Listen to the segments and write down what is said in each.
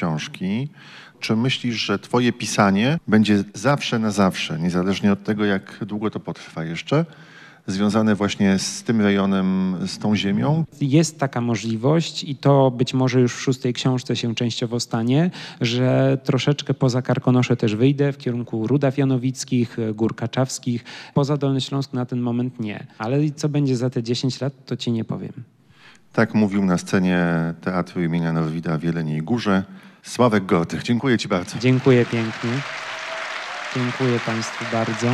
książki. Czy myślisz, że twoje pisanie będzie zawsze na zawsze, niezależnie od tego, jak długo to potrwa jeszcze, związane właśnie z tym rejonem, z tą ziemią? Jest taka możliwość i to być może już w szóstej książce się częściowo stanie, że troszeczkę poza Karkonosze też wyjdę w kierunku Rudaw Janowickich, Gór Kaczawskich. Poza Dolny Śląsk na ten moment nie. Ale co będzie za te 10 lat, to ci nie powiem. Tak mówił na scenie Teatru imienia Norwida w Jeleniej Górze Sławek Gotych. Dziękuję Ci bardzo. Dziękuję pięknie. Dziękuję Państwu bardzo.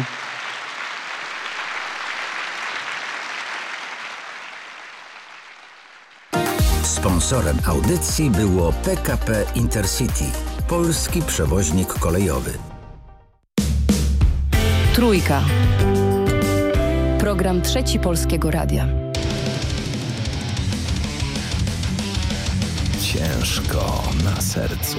Sponsorem audycji było PKP Intercity, polski przewoźnik kolejowy. Trójka. Program Trzeci Polskiego Radia. Ciężko na sercu.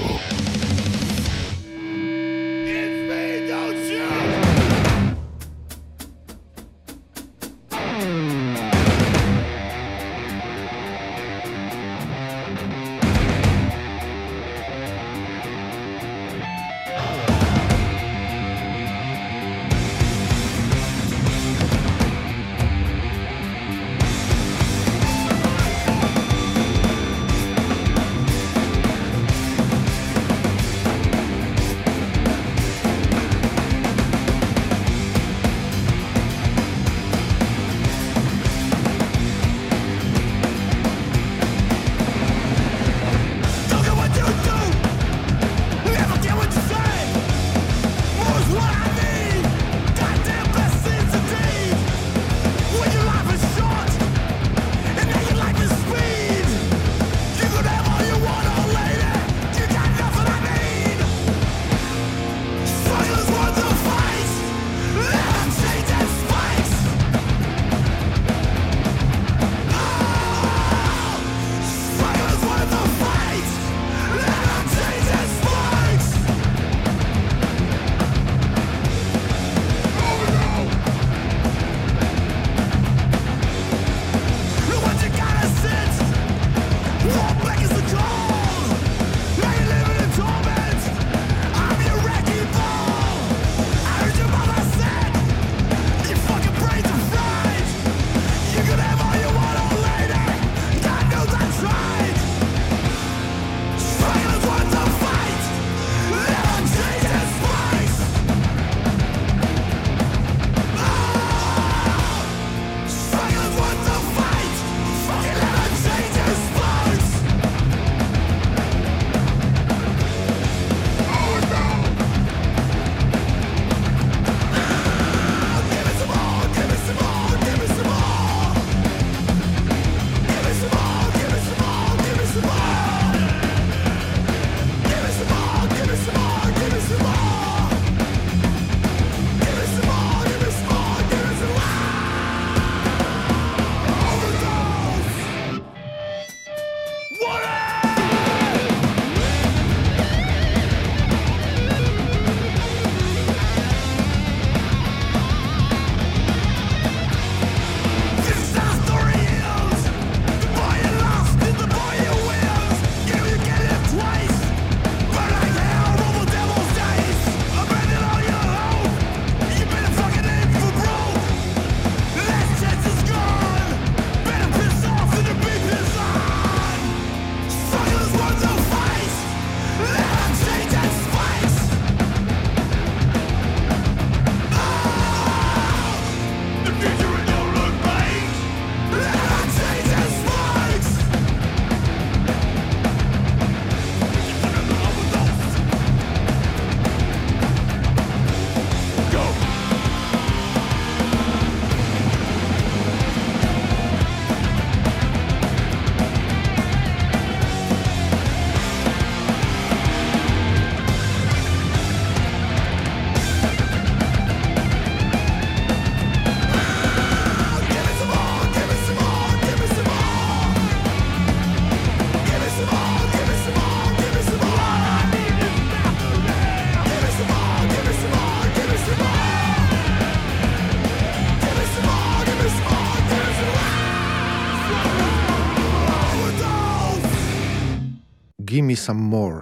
Gimme Some More.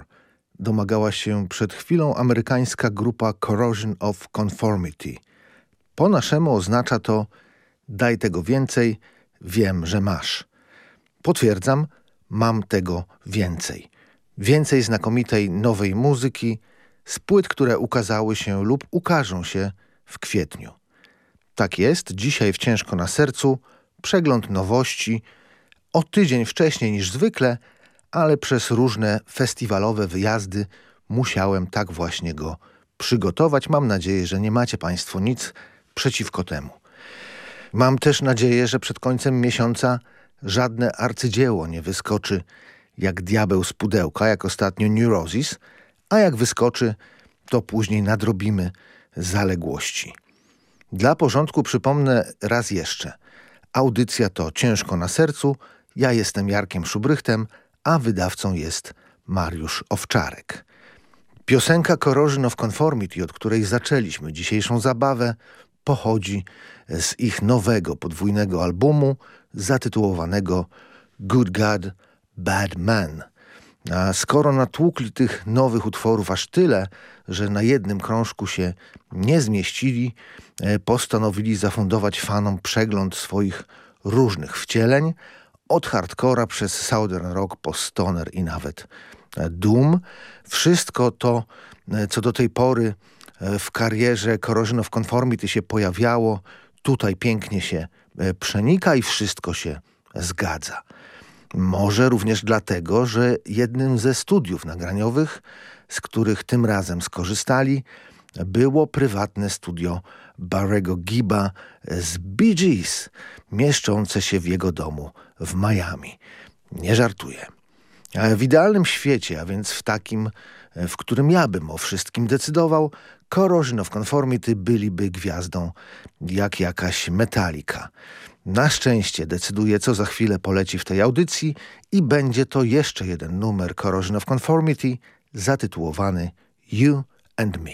domagała się przed chwilą amerykańska grupa Corrosion of Conformity. Po naszemu oznacza to daj tego więcej, wiem, że masz. Potwierdzam, mam tego więcej. Więcej znakomitej nowej muzyki z płyt, które ukazały się lub ukażą się w kwietniu. Tak jest, dzisiaj w Ciężko na Sercu przegląd nowości o tydzień wcześniej niż zwykle, ale przez różne festiwalowe wyjazdy musiałem tak właśnie go przygotować. Mam nadzieję, że nie macie Państwo nic przeciwko temu. Mam też nadzieję, że przed końcem miesiąca żadne arcydzieło nie wyskoczy jak diabeł z pudełka, jak ostatnio Neurosis, a jak wyskoczy, to później nadrobimy zaległości. Dla porządku przypomnę raz jeszcze. Audycja to Ciężko na sercu. Ja jestem Jarkiem Szubrychtem, a wydawcą jest Mariusz Owczarek. Piosenka Corrosion of Conformity, od której zaczęliśmy dzisiejszą zabawę, pochodzi z ich nowego podwójnego albumu zatytułowanego Good God, Bad Man. A skoro natłukli tych nowych utworów aż tyle, że na jednym krążku się nie zmieścili, e, postanowili zafundować fanom przegląd swoich różnych wcieleń, od hardcora przez Southern Rock po stoner i nawet e, doom. Wszystko to, e, co do tej pory w karierze Corrosion of Conformity się pojawiało, tutaj pięknie się przenika i wszystko się zgadza. Może również dlatego, że jednym ze studiów nagraniowych, z których tym razem skorzystali, było prywatne studio Barrego Giba z Bee Gees, mieszczące się w jego domu w Miami. Nie żartuję. W idealnym świecie, a więc w takim, w którym ja bym o wszystkim decydował, Corrosion of Conformity byliby gwiazdą jak jakaś metalika. Na szczęście decyduje, co za chwilę poleci w tej audycji i będzie to jeszcze jeden numer Corrosion of Conformity zatytułowany You and Me.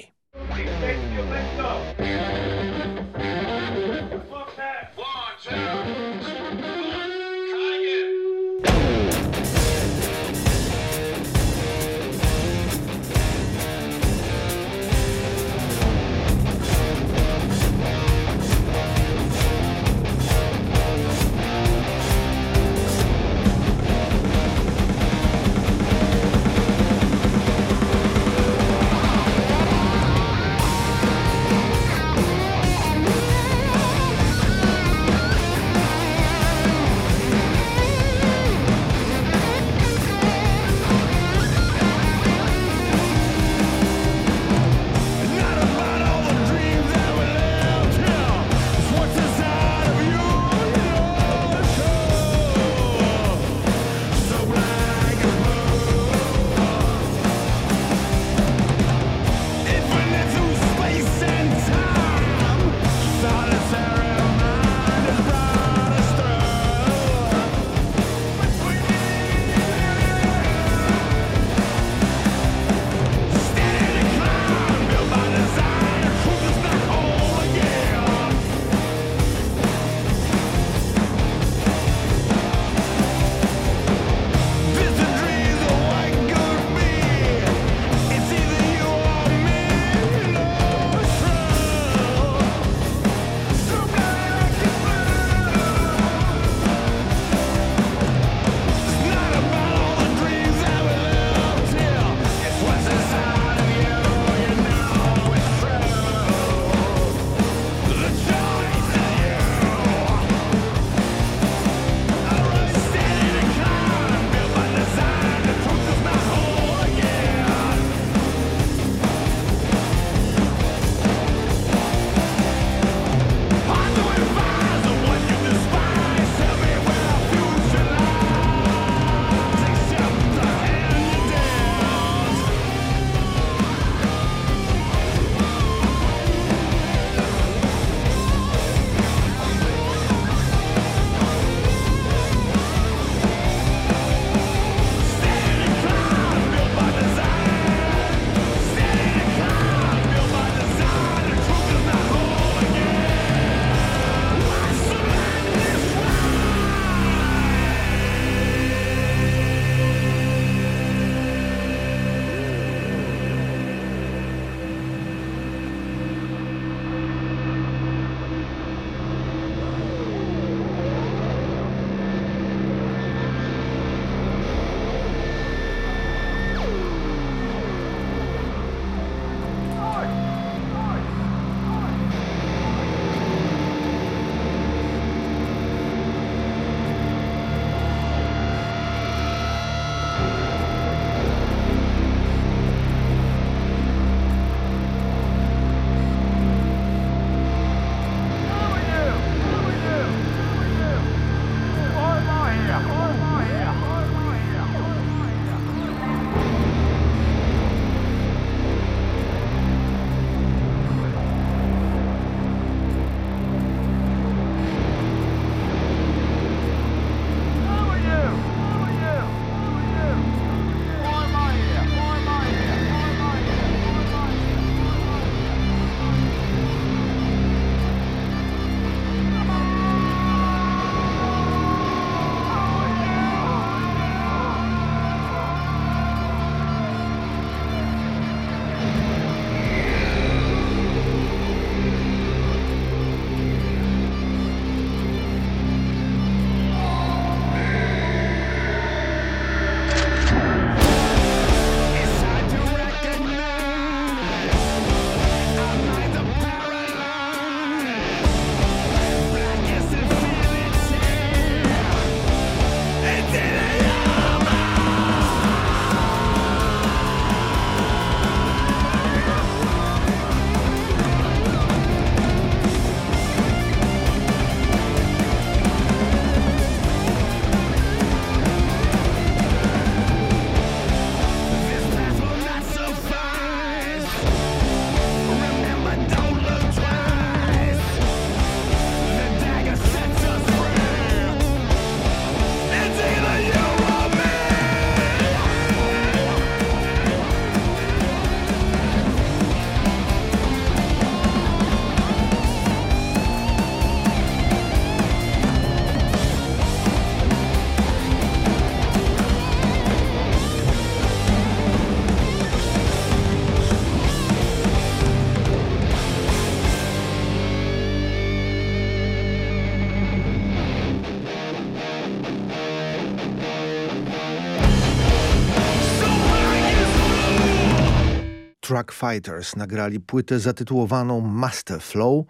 Truck Fighters nagrali płytę zatytułowaną Master Flow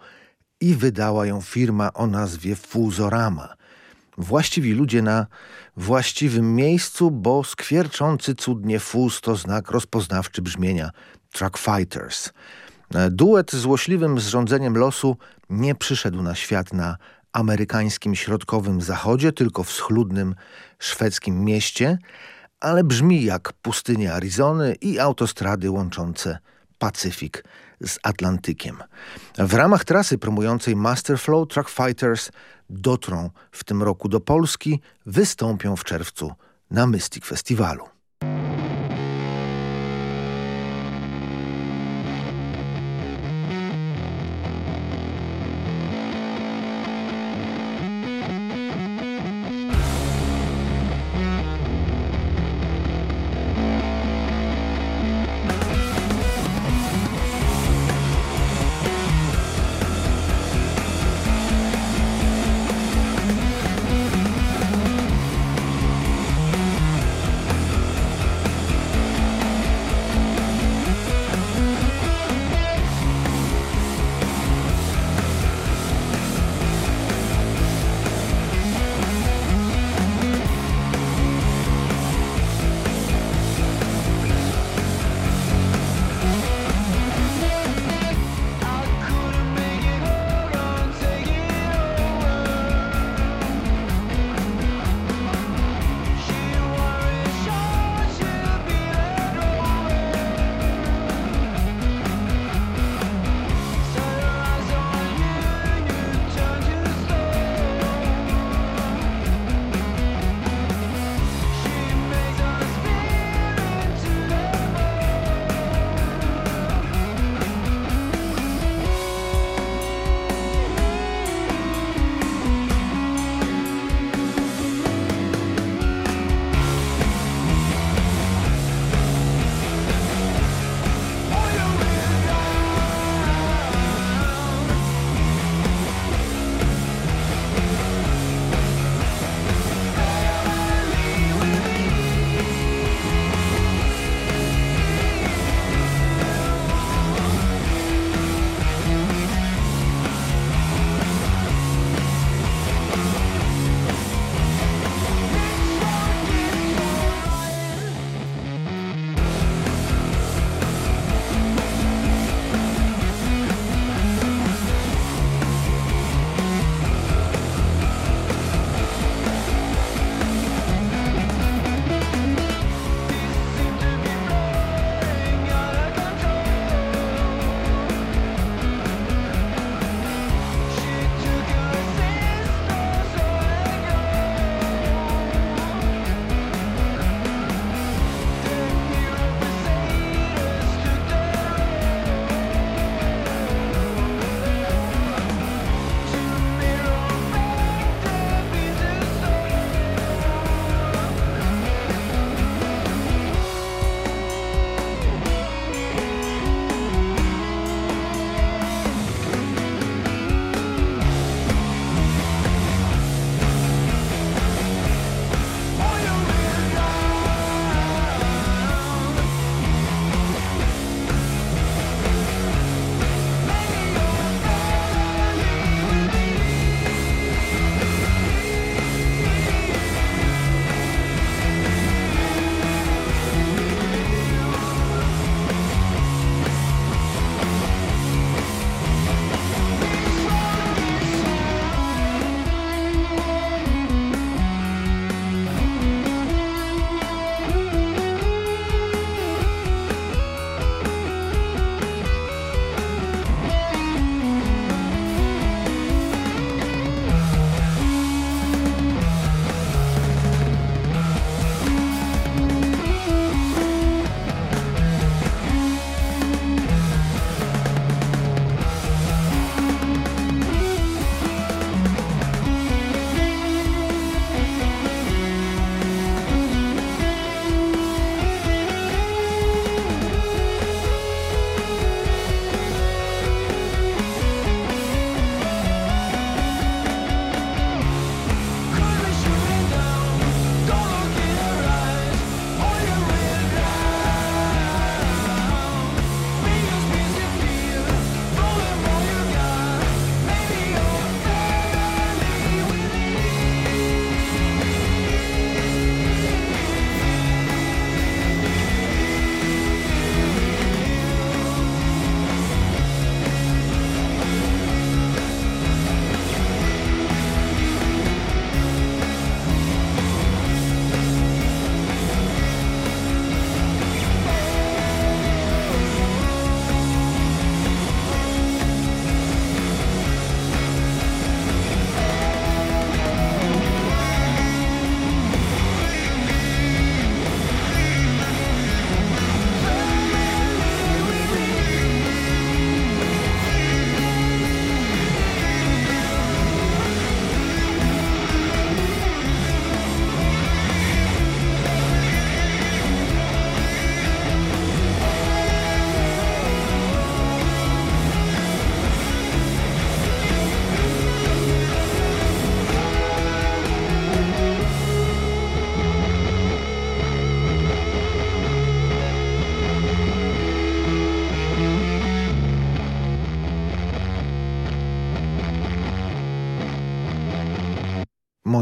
i wydała ją firma o nazwie Fuzorama. Właściwi ludzie na właściwym miejscu, bo skwierczący cudnie fuz to znak rozpoznawczy brzmienia Truck Fighters. Duet złośliwym zrządzeniem losu nie przyszedł na świat na amerykańskim środkowym zachodzie, tylko w schludnym szwedzkim mieście, ale brzmi jak pustynie Arizony i autostrady łączące Pacyfik z Atlantykiem. W ramach trasy promującej Masterflow Truck Fighters dotrą w tym roku do Polski, wystąpią w czerwcu na Mystic Festiwalu.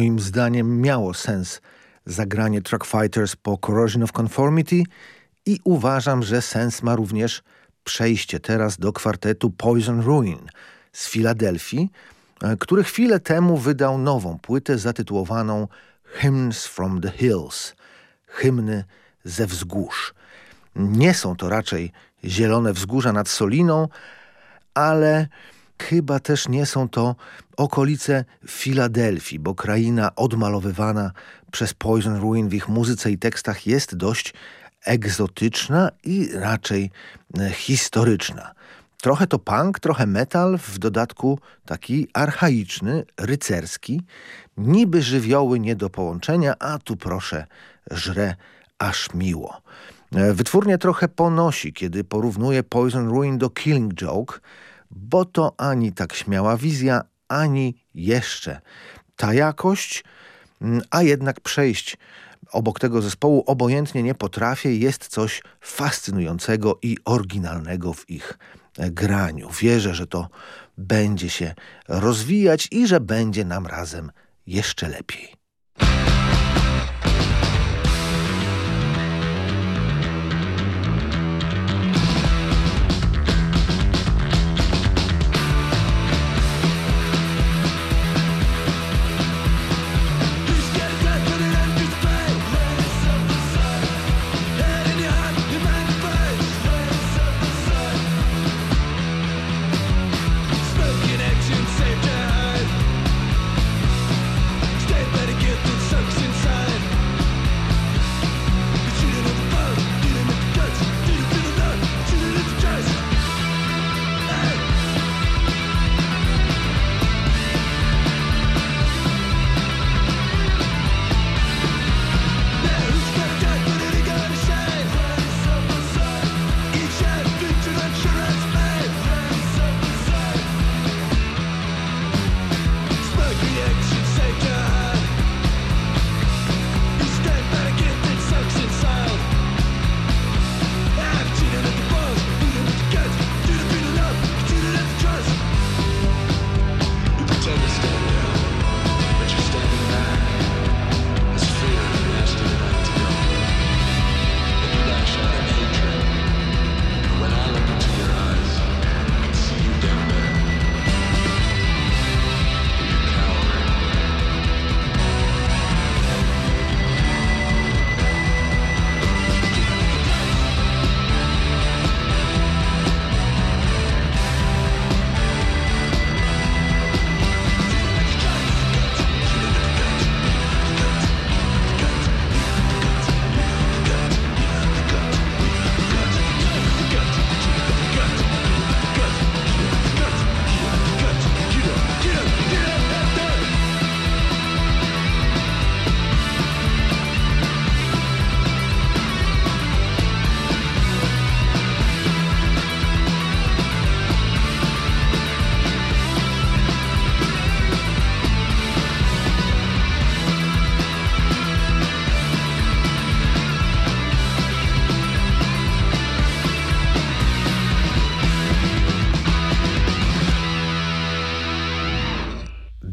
Moim zdaniem miało sens zagranie Truck Fighters po Corrosion of Conformity i uważam, że sens ma również przejście teraz do kwartetu Poison Ruin z Filadelfii, e, który chwilę temu wydał nową płytę zatytułowaną Hymns from the Hills, hymny ze wzgórz. Nie są to raczej zielone wzgórza nad Soliną, ale chyba też nie są to okolice Filadelfii, bo kraina odmalowywana przez Poison Ruin w ich muzyce i tekstach jest dość egzotyczna i raczej e, historyczna. Trochę to punk, trochę metal, w dodatku taki archaiczny, rycerski. Niby żywioły nie do połączenia, a tu proszę, żre aż miło. E, wytwórnie trochę ponosi, kiedy porównuje Poison Ruin do Killing Joke, bo to ani tak śmiała wizja, ani jeszcze ta jakość, mm, a jednak przejść obok tego zespołu obojętnie nie potrafię, jest coś fascynującego i oryginalnego w ich e, graniu. Wierzę, że to będzie się rozwijać i że będzie nam razem jeszcze lepiej.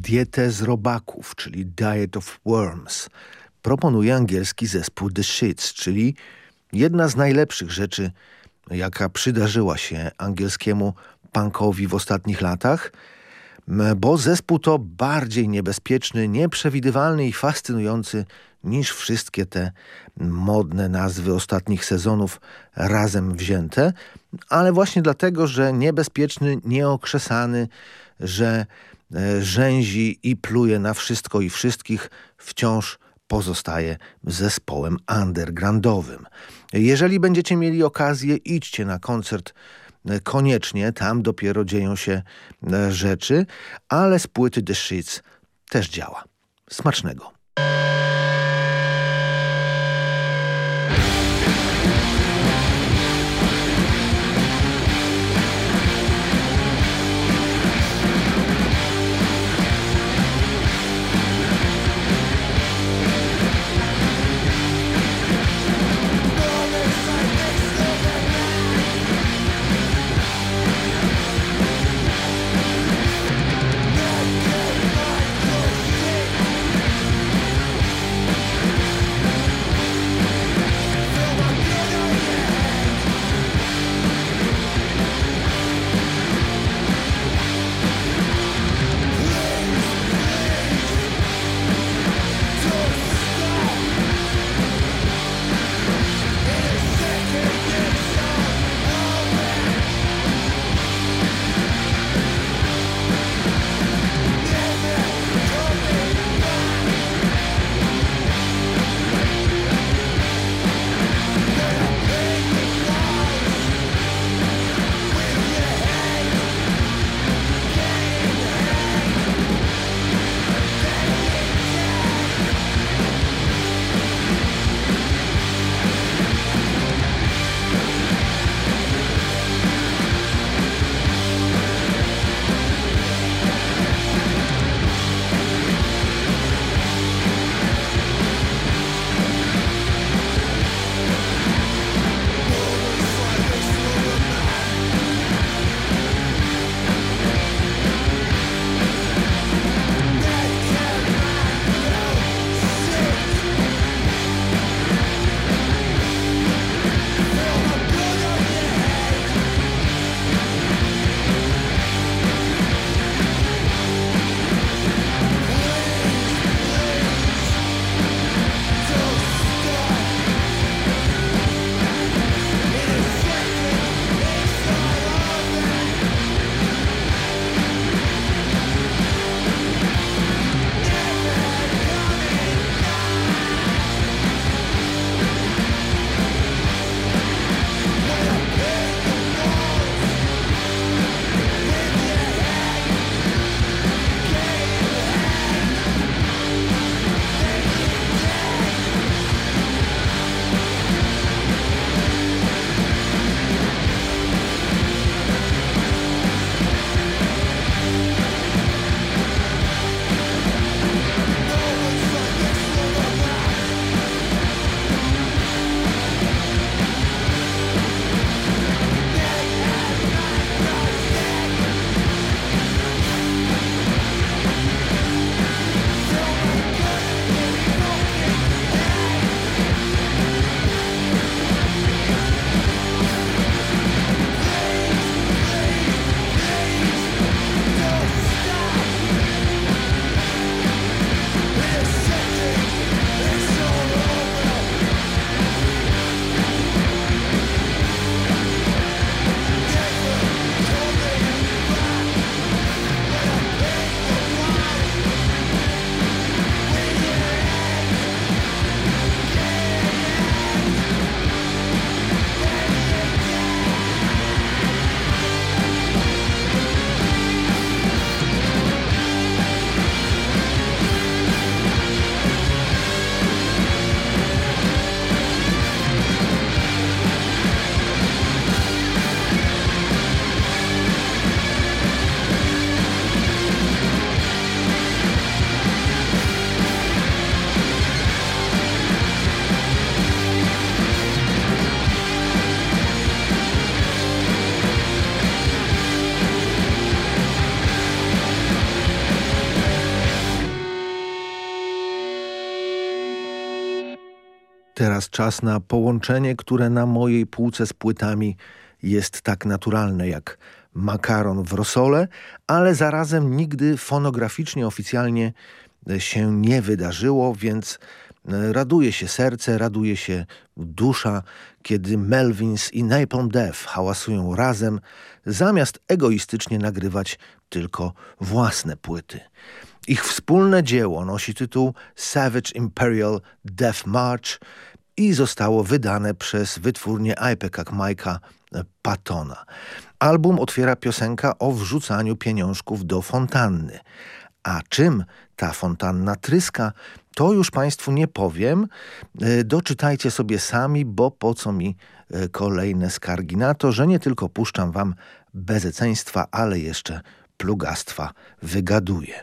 Dietę z robaków, czyli Diet of Worms, proponuje angielski zespół The Shits, czyli jedna z najlepszych rzeczy, jaka przydarzyła się angielskiemu punkowi w ostatnich latach, bo zespół to bardziej niebezpieczny, nieprzewidywalny i fascynujący niż wszystkie te modne nazwy ostatnich sezonów razem wzięte, ale właśnie dlatego, że niebezpieczny, nieokrzesany, że rzęzi i pluje na wszystko i wszystkich, wciąż pozostaje zespołem undergroundowym. Jeżeli będziecie mieli okazję, idźcie na koncert e, koniecznie, tam dopiero dzieją się e, rzeczy, ale z płyty The Sheets też działa. Smacznego. Teraz czas na połączenie, które na mojej półce z płytami jest tak naturalne jak makaron w rosole, ale zarazem nigdy fonograficznie, oficjalnie się nie wydarzyło, więc e, raduje się serce, raduje się dusza, kiedy Melvins i Napalm Death hałasują razem, zamiast egoistycznie nagrywać tylko własne płyty. Ich wspólne dzieło nosi tytuł Savage Imperial Death March i zostało wydane przez wytwórnię Ipecac Mike'a Patona. Album otwiera piosenka o wrzucaniu pieniążków do fontanny. A czym ta fontanna tryska, to już Państwu nie powiem. E, doczytajcie sobie sami, bo po co mi e, kolejne skargi na to, że nie tylko puszczam Wam bezeceństwa, ale jeszcze plugastwa wygaduję.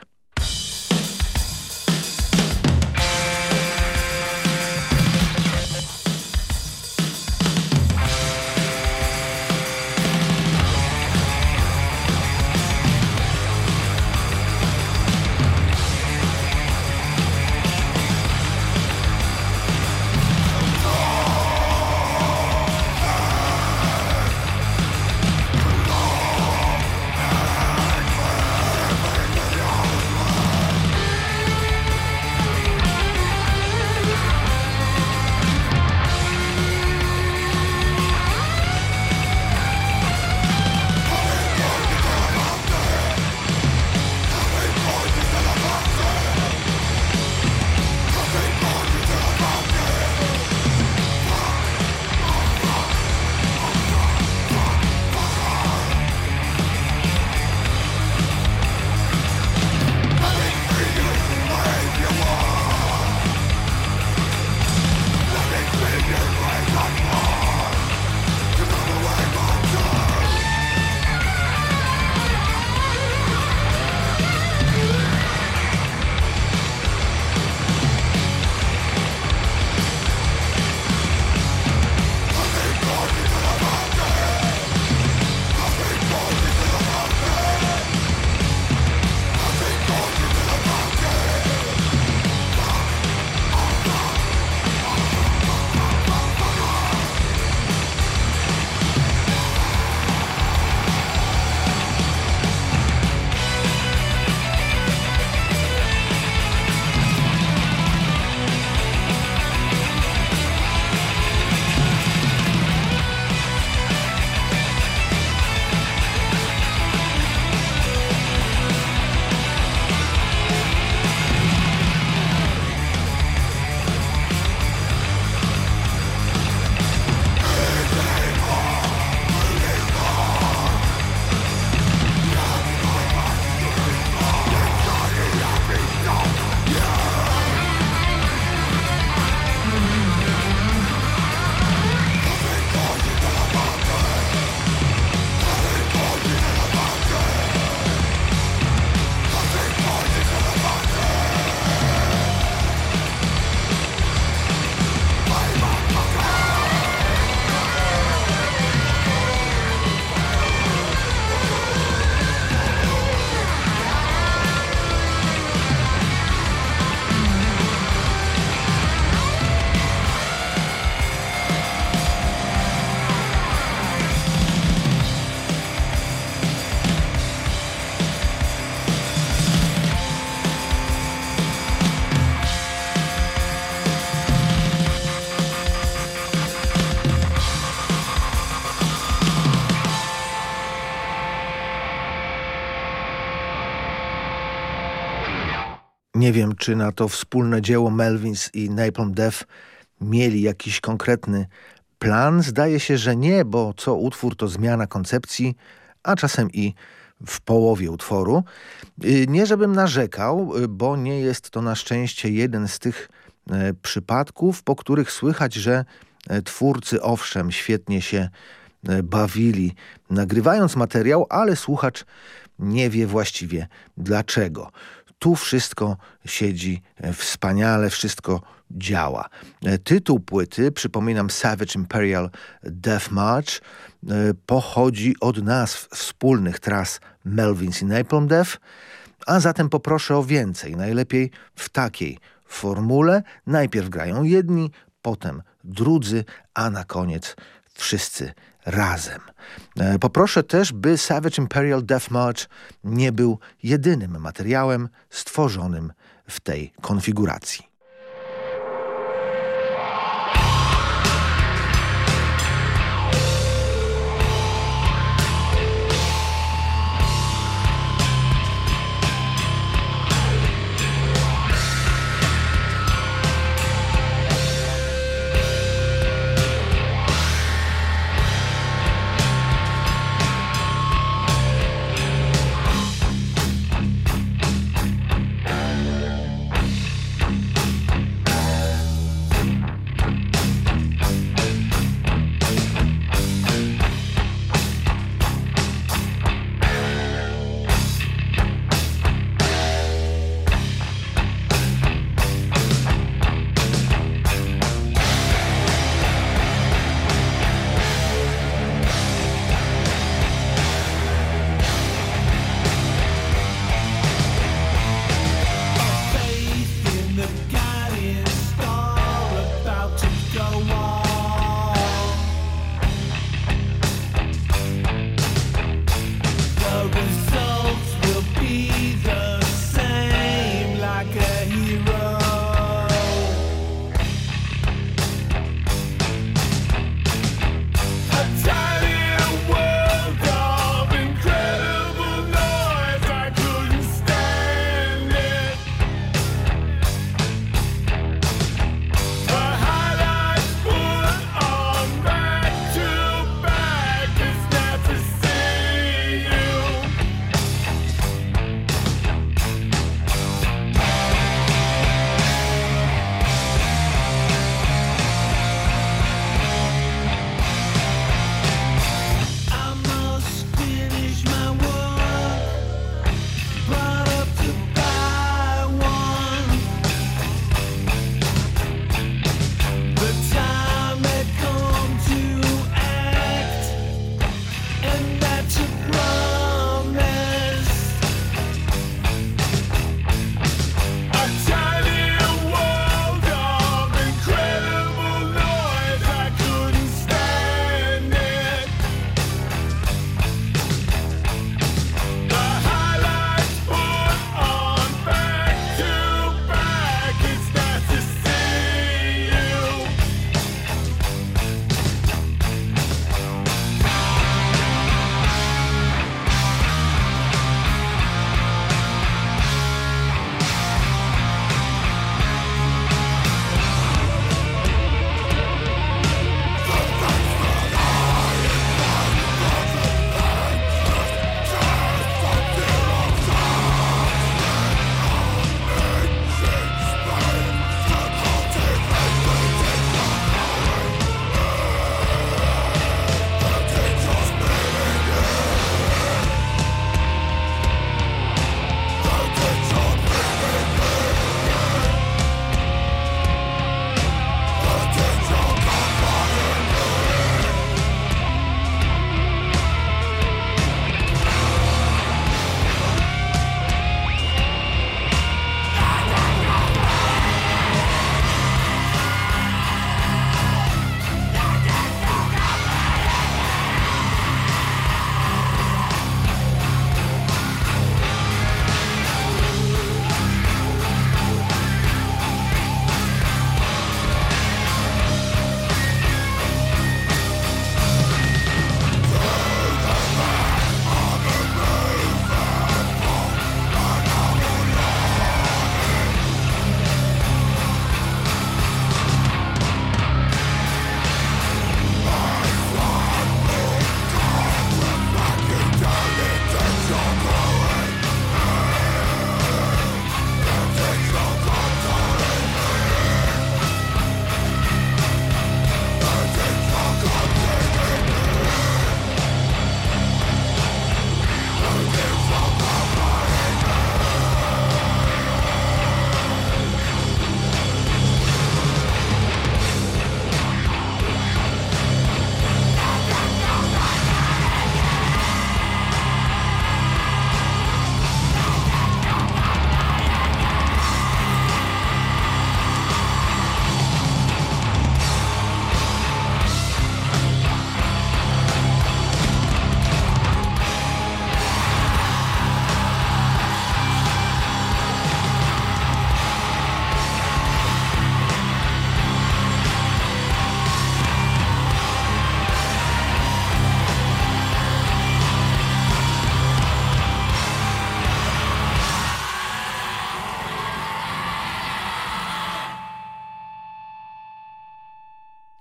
Nie wiem, czy na to wspólne dzieło Melvins i Napalm Death mieli jakiś konkretny plan. Zdaje się, że nie, bo co utwór to zmiana koncepcji, a czasem i w połowie utworu. Y, nie żebym narzekał, y, bo nie jest to na szczęście jeden z tych e, przypadków, po których słychać, że e, twórcy owszem świetnie się e, bawili nagrywając materiał, ale słuchacz nie wie właściwie dlaczego tu wszystko siedzi e, wspaniale, wszystko działa. E, tytuł płyty, przypominam Savage Imperial Death March, e, pochodzi od nazw wspólnych tras Melvins i Napalm Death, a zatem poproszę o więcej, najlepiej w takiej formule. Najpierw grają jedni, potem drudzy, a na koniec wszyscy razem. E, poproszę też, by Savage Imperial Death March nie był jedynym materiałem stworzonym w tej konfiguracji.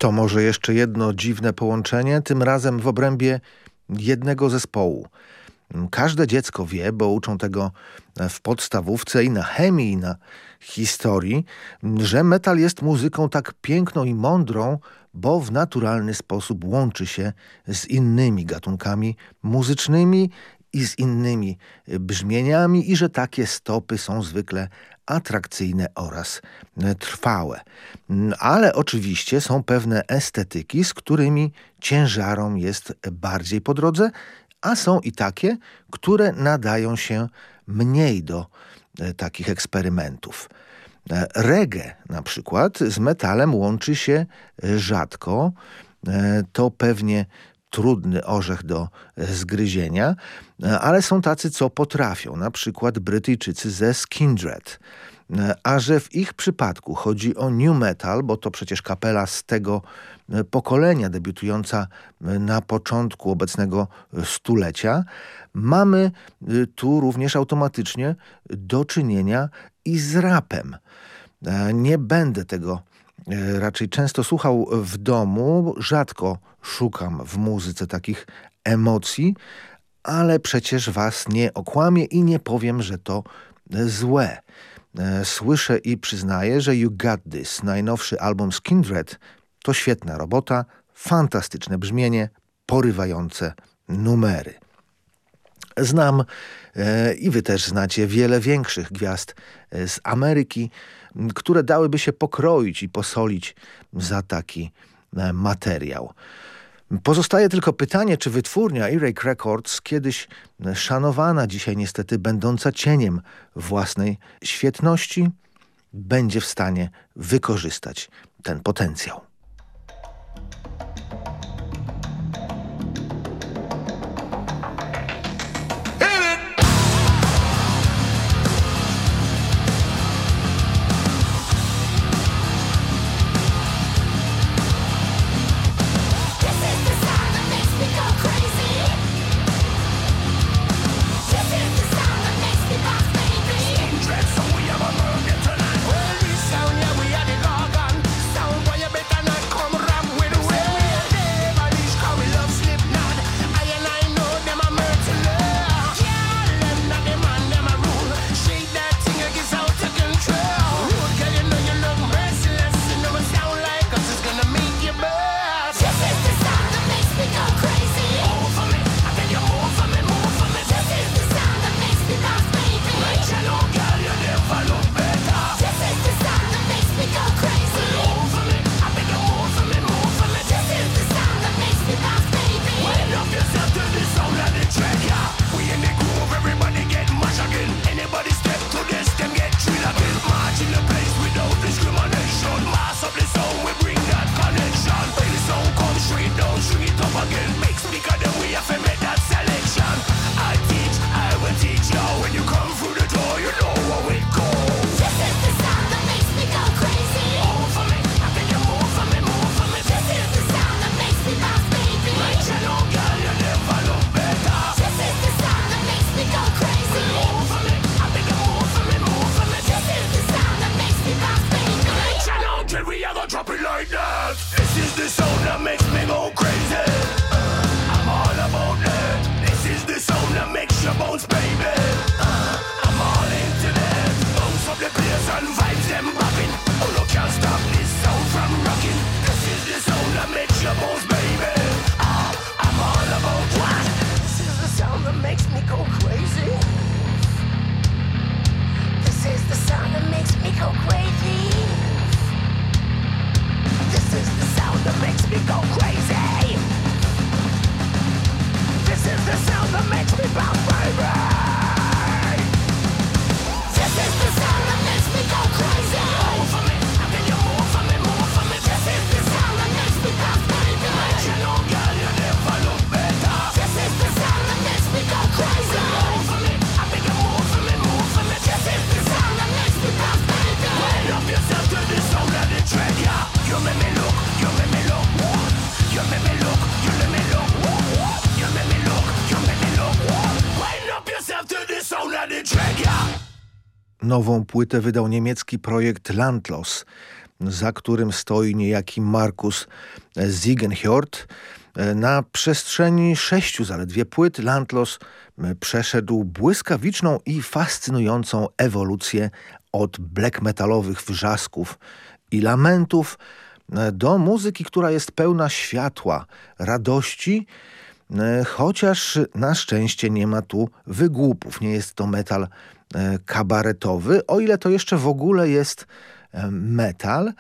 To może jeszcze jedno dziwne połączenie, tym razem w obrębie jednego zespołu. Każde dziecko wie, bo uczą tego w podstawówce i na chemii, i na historii, że metal jest muzyką tak piękną i mądrą, bo w naturalny sposób łączy się z innymi gatunkami muzycznymi i z innymi brzmieniami i że takie stopy są zwykle atrakcyjne oraz trwałe. Ale oczywiście są pewne estetyki, z którymi ciężarom jest bardziej po drodze, a są i takie, które nadają się mniej do e, takich eksperymentów. E, reggae na przykład z metalem łączy się e, rzadko. To pewnie trudny orzech do zgryzienia, ale są tacy, co potrafią, na przykład Brytyjczycy ze Skindred. A że w ich przypadku chodzi o new metal, bo to przecież kapela z tego pokolenia debiutująca na początku obecnego stulecia, mamy tu również automatycznie do czynienia i z rapem. Nie będę tego e, raczej często słuchał w domu, rzadko szukam w muzyce takich emocji, ale przecież was nie okłamię i nie powiem, że to złe. E, słyszę i przyznaję, że You Got This, najnowszy album Skindred, to świetna robota, fantastyczne brzmienie, porywające numery. Znam e, i wy też znacie wiele większych gwiazd e, z Ameryki, które dałyby się pokroić i posolić za taki e, materiał. Pozostaje tylko pytanie, czy wytwórnia Earache Records, kiedyś szanowana, dzisiaj niestety będąca cieniem własnej świetności, będzie w stanie wykorzystać ten potencjał. Nową płytę wydał niemiecki projekt Landlos. za którym stoi niejaki Markus Ziegenhjord. Na przestrzeni sześciu zaledwie płyt Landlos przeszedł błyskawiczną i fascynującą ewolucję od black metalowych wrzasków i lamentów do muzyki, która jest pełna światła, radości, chociaż na szczęście nie ma tu wygłupów. Nie jest to metal kabaretowy, o ile to jeszcze w ogóle jest e, metal,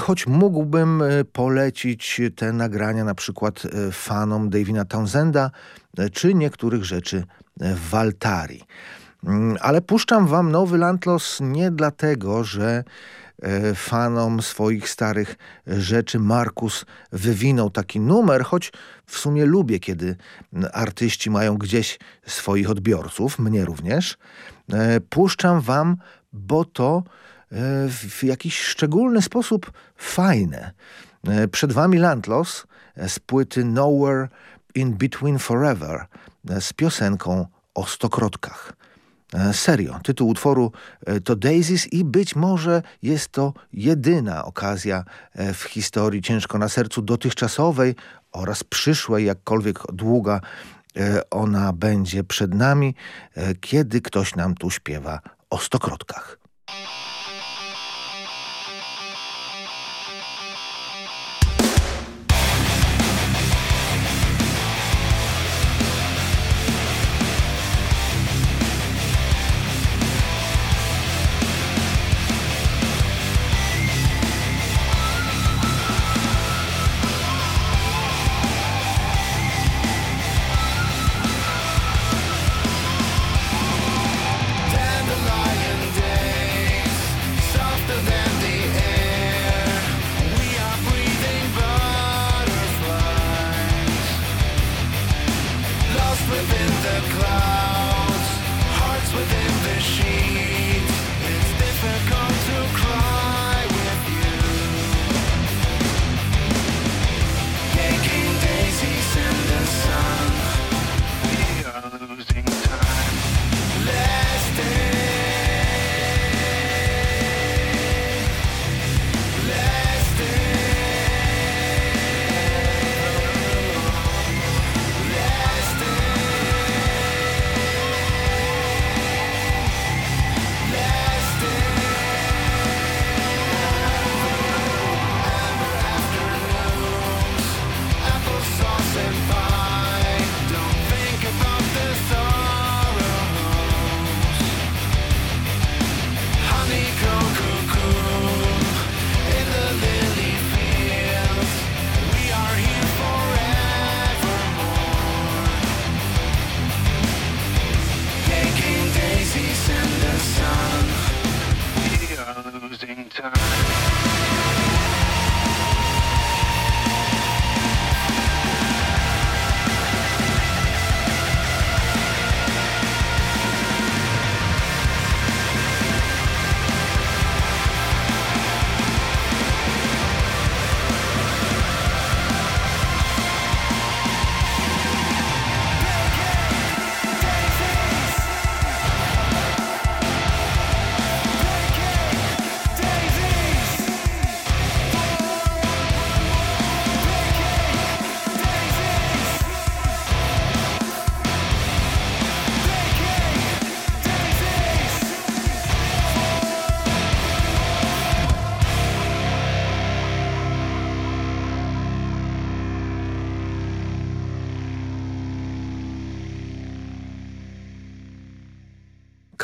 choć mógłbym e, polecić te nagrania na przykład fanom Davina Townsenda czy niektórych rzeczy w Waltari. Mm, ale puszczam wam nowy Landlos nie dlatego, że E, fanom swoich starych rzeczy Markus wywinął taki numer, choć w sumie lubię, kiedy artyści mają gdzieś swoich odbiorców, mnie również. E, puszczam wam, bo to e, w jakiś szczególny sposób fajne. Przed wami Landlos z płyty Nowhere in Between Forever z piosenką o stokrotkach. E, serio. Tytuł utworu e, to Daisies i być może jest to jedyna okazja e, w historii ciężko na sercu dotychczasowej oraz przyszłej, jakkolwiek długa ona będzie przed nami, kiedy ktoś nam tu śpiewa o stokrotkach.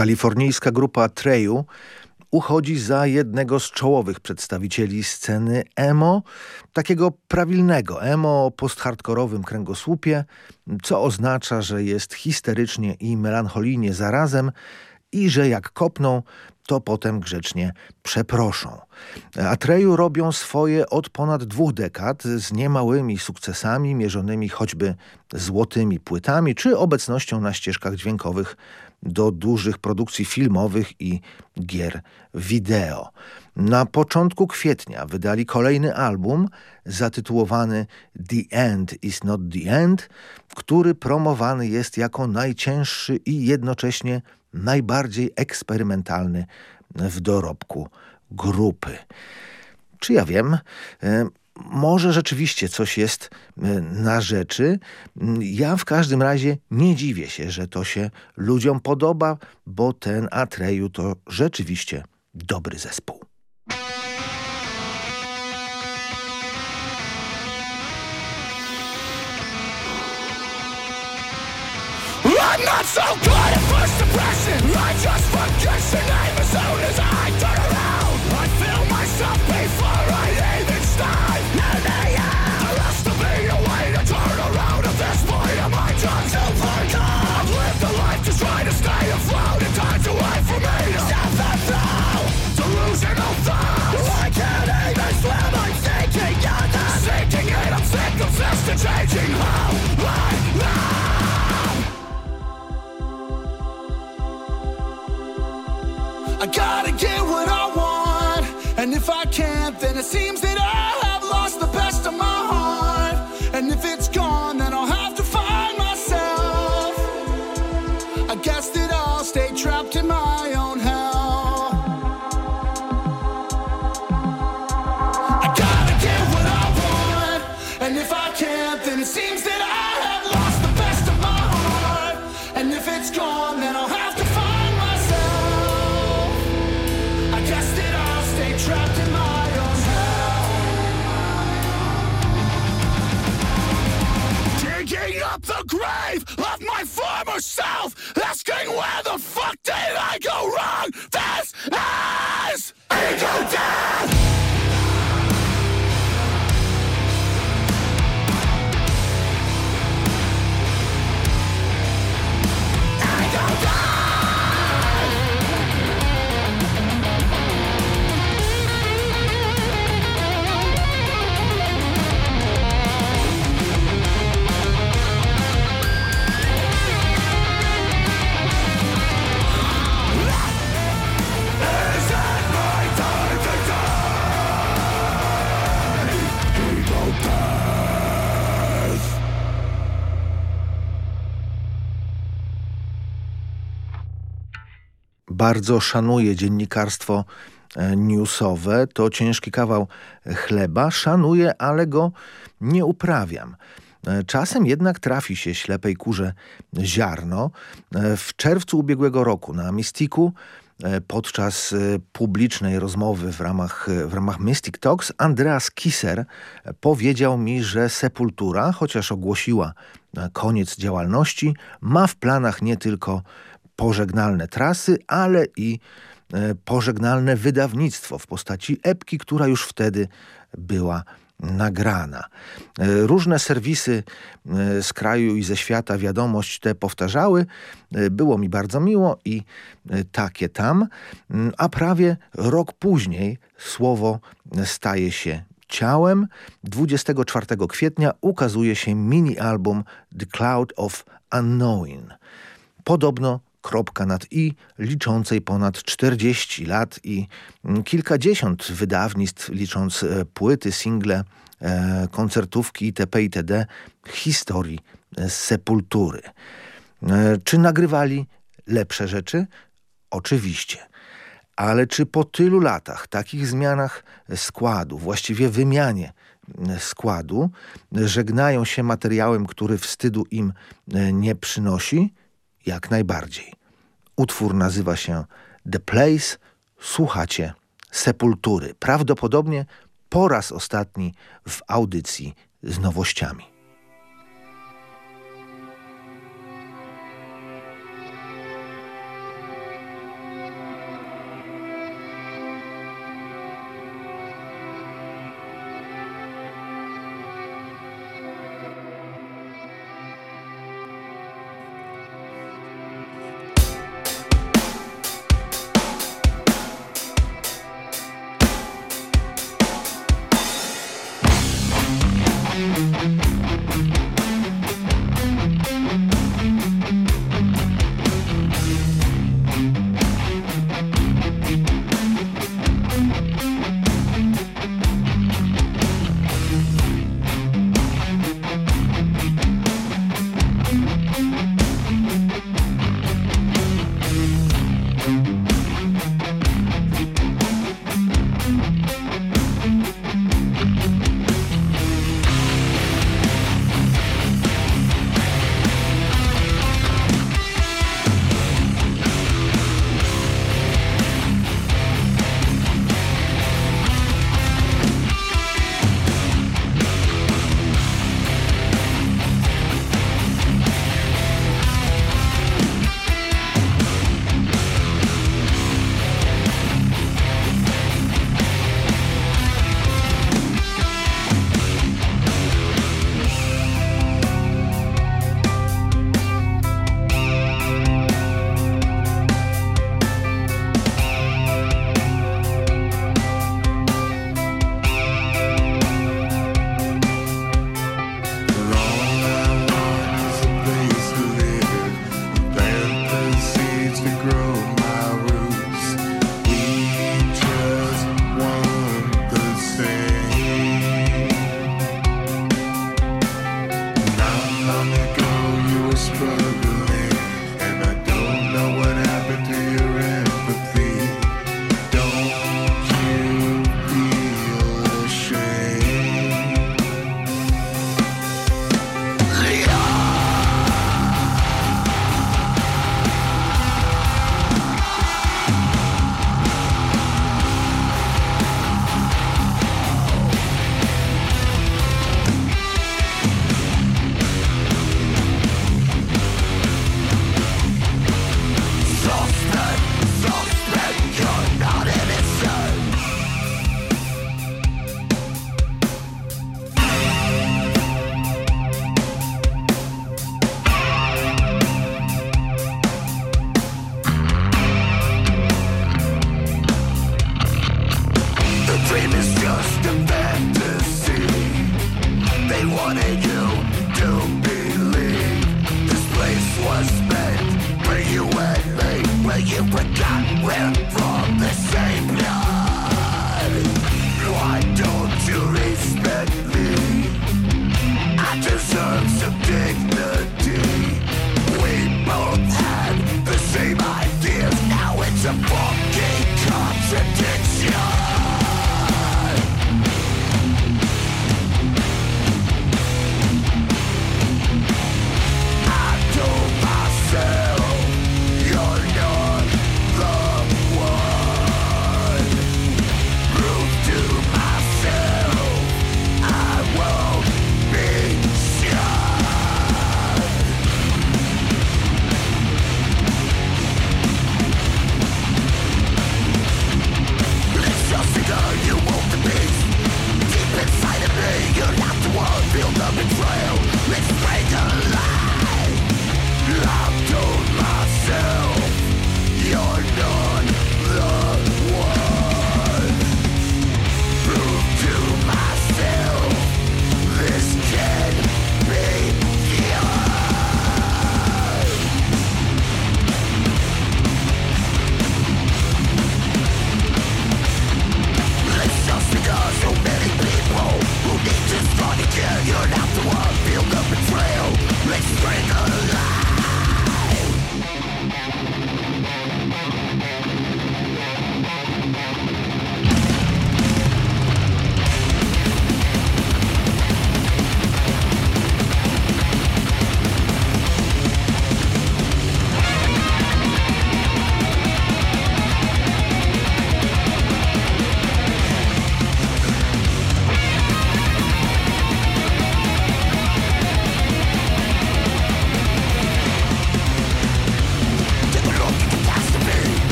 Kalifornijska grupa Treju uchodzi za jednego z czołowych przedstawicieli sceny emo, takiego prawilnego emo o posthardkorowym kręgosłupie, co oznacza, że jest histerycznie i melancholijnie zarazem i że jak kopną, to potem grzecznie przeproszą. Atreju robią swoje od ponad dwóch dekad z niemałymi sukcesami mierzonymi choćby złotymi płytami czy obecnością na ścieżkach dźwiękowych do dużych produkcji filmowych i gier wideo. Na początku kwietnia wydali kolejny album zatytułowany The End is Not the End, który promowany jest jako najcięższy i jednocześnie najbardziej eksperymentalny w dorobku grupy. Czy ja wiem? Może rzeczywiście coś jest e, na rzeczy. Ja w każdym razie nie dziwię się, że to się ludziom podoba, bo ten Atreju to rzeczywiście dobry zespół. I'm not so good at first I just forget your name as soon as I turn around I feel myself I've lived a life just trying to stay afloat me to Delusional thoughts I can't even swim I'm sinking Sinking in I'm sick of system changing I I gotta get what I want. And if I can't, then it seems that I Bardzo szanuję dziennikarstwo e, newsowe. To ciężki kawał chleba. Szanuję, ale go nie uprawiam. E, Czasem jednak trafi się ślepej kurze ziarno. E, W czerwcu ubiegłego roku na Mystiku e, podczas e, publicznej rozmowy w ramach, e, w ramach Mystic Talks Andreas Kisser e, powiedział mi, że Sepultura, chociaż ogłosiła e, koniec działalności, ma w planach nie tylko pożegnalne trasy, ale i e, pożegnalne wydawnictwo w postaci epki, która już wtedy była nagrana. E, Różne serwisy e, z kraju i ze świata wiadomość te powtarzały. Było mi bardzo miło i takie tam. Mm, A prawie rok później słowo staje się ciałem. 24 kwietnia ukazuje się mini-album The Cloud of Unknowing. Podobno kropka nad i, liczącej ponad 40 lat i mm, kilkadziesiąt wydawnictw, licząc e, płyty, single, e, koncertówki itp. itd. historii e, Sepultury. Czy nagrywali lepsze rzeczy? Oczywiście. Ale czy po tylu latach, takich zmianach składu, właściwie wymianie składu, żegnają się materiałem, który wstydu im nie przynosi? Jak najbardziej. Utwór nazywa się The Place. Słuchacie Sepultury. Prawdopodobnie po raz ostatni w audycji z nowościami.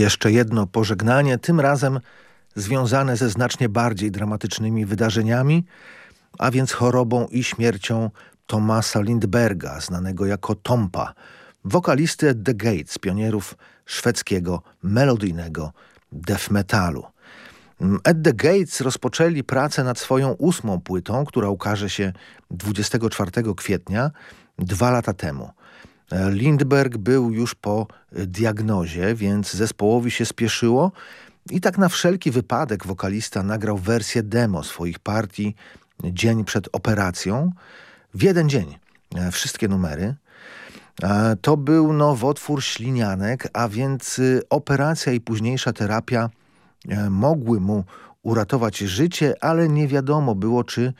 Jeszcze jedno pożegnanie, tym razem związane ze znacznie bardziej dramatycznymi wydarzeniami, a więc chorobą i śmiercią Tomasa Lindberga, znanego jako Tompa, wokalisty The Gates, pionierów szwedzkiego melodyjnego death metalu. At the Gates rozpoczęli pracę nad swoją ósmą płytą, która ukaże się 24 kwietnia, dwa lata temu. Lindberg był już po diagnozie, więc zespołowi się spieszyło i tak na wszelki wypadek wokalista nagrał wersję demo swoich partii dzień przed operacją. W jeden dzień e, wszystkie numery. E, to był nowotwór ślinianek, a więc y, operacja i późniejsza terapia e, mogły mu uratować życie, ale nie wiadomo było, czy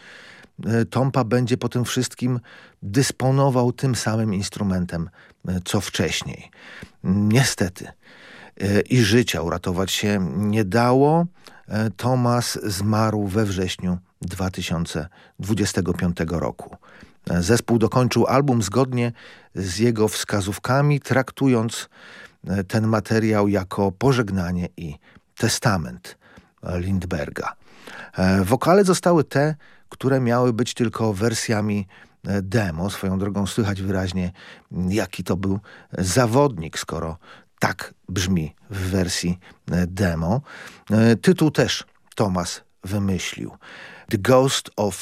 Tompa będzie po tym wszystkim dysponował tym samym instrumentem, co wcześniej. Niestety i życia uratować się nie dało. Tomas zmarł we wrześniu 2025 roku. Zespół dokończył album zgodnie z jego wskazówkami, traktując e, ten materiał jako pożegnanie i testament Lindberga. E, wokale zostały te, które miały być tylko wersjami e, demo. Swoją drogą słychać wyraźnie, jaki to był zawodnik, skoro tak brzmi w wersji demo. Tytuł też Thomas wymyślił. The Ghost of